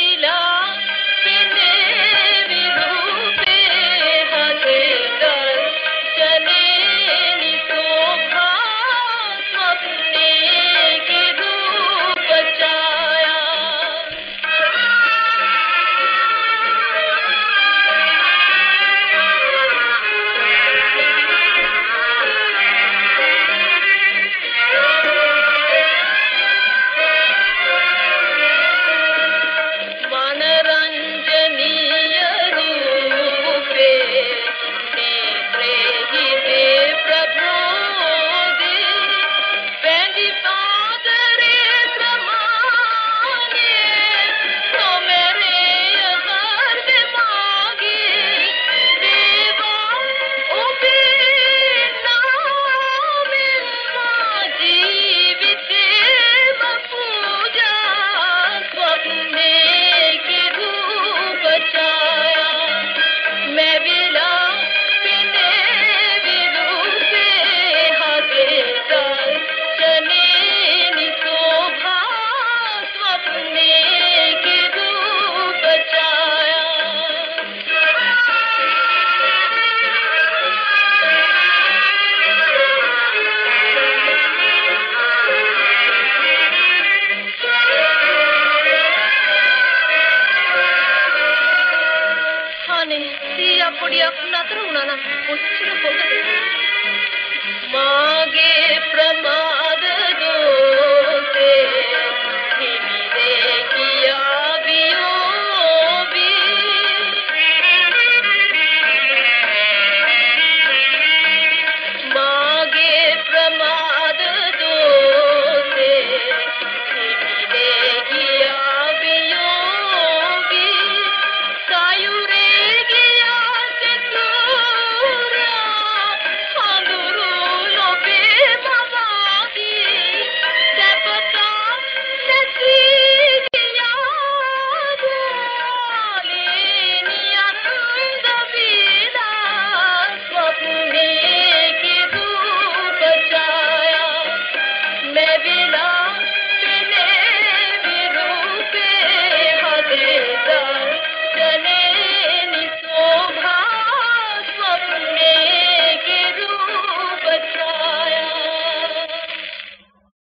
إله අනේ සීයා පොඩියක් නතර වුණා නම් කොච්චර හොඳද මාගේ ප්‍රමා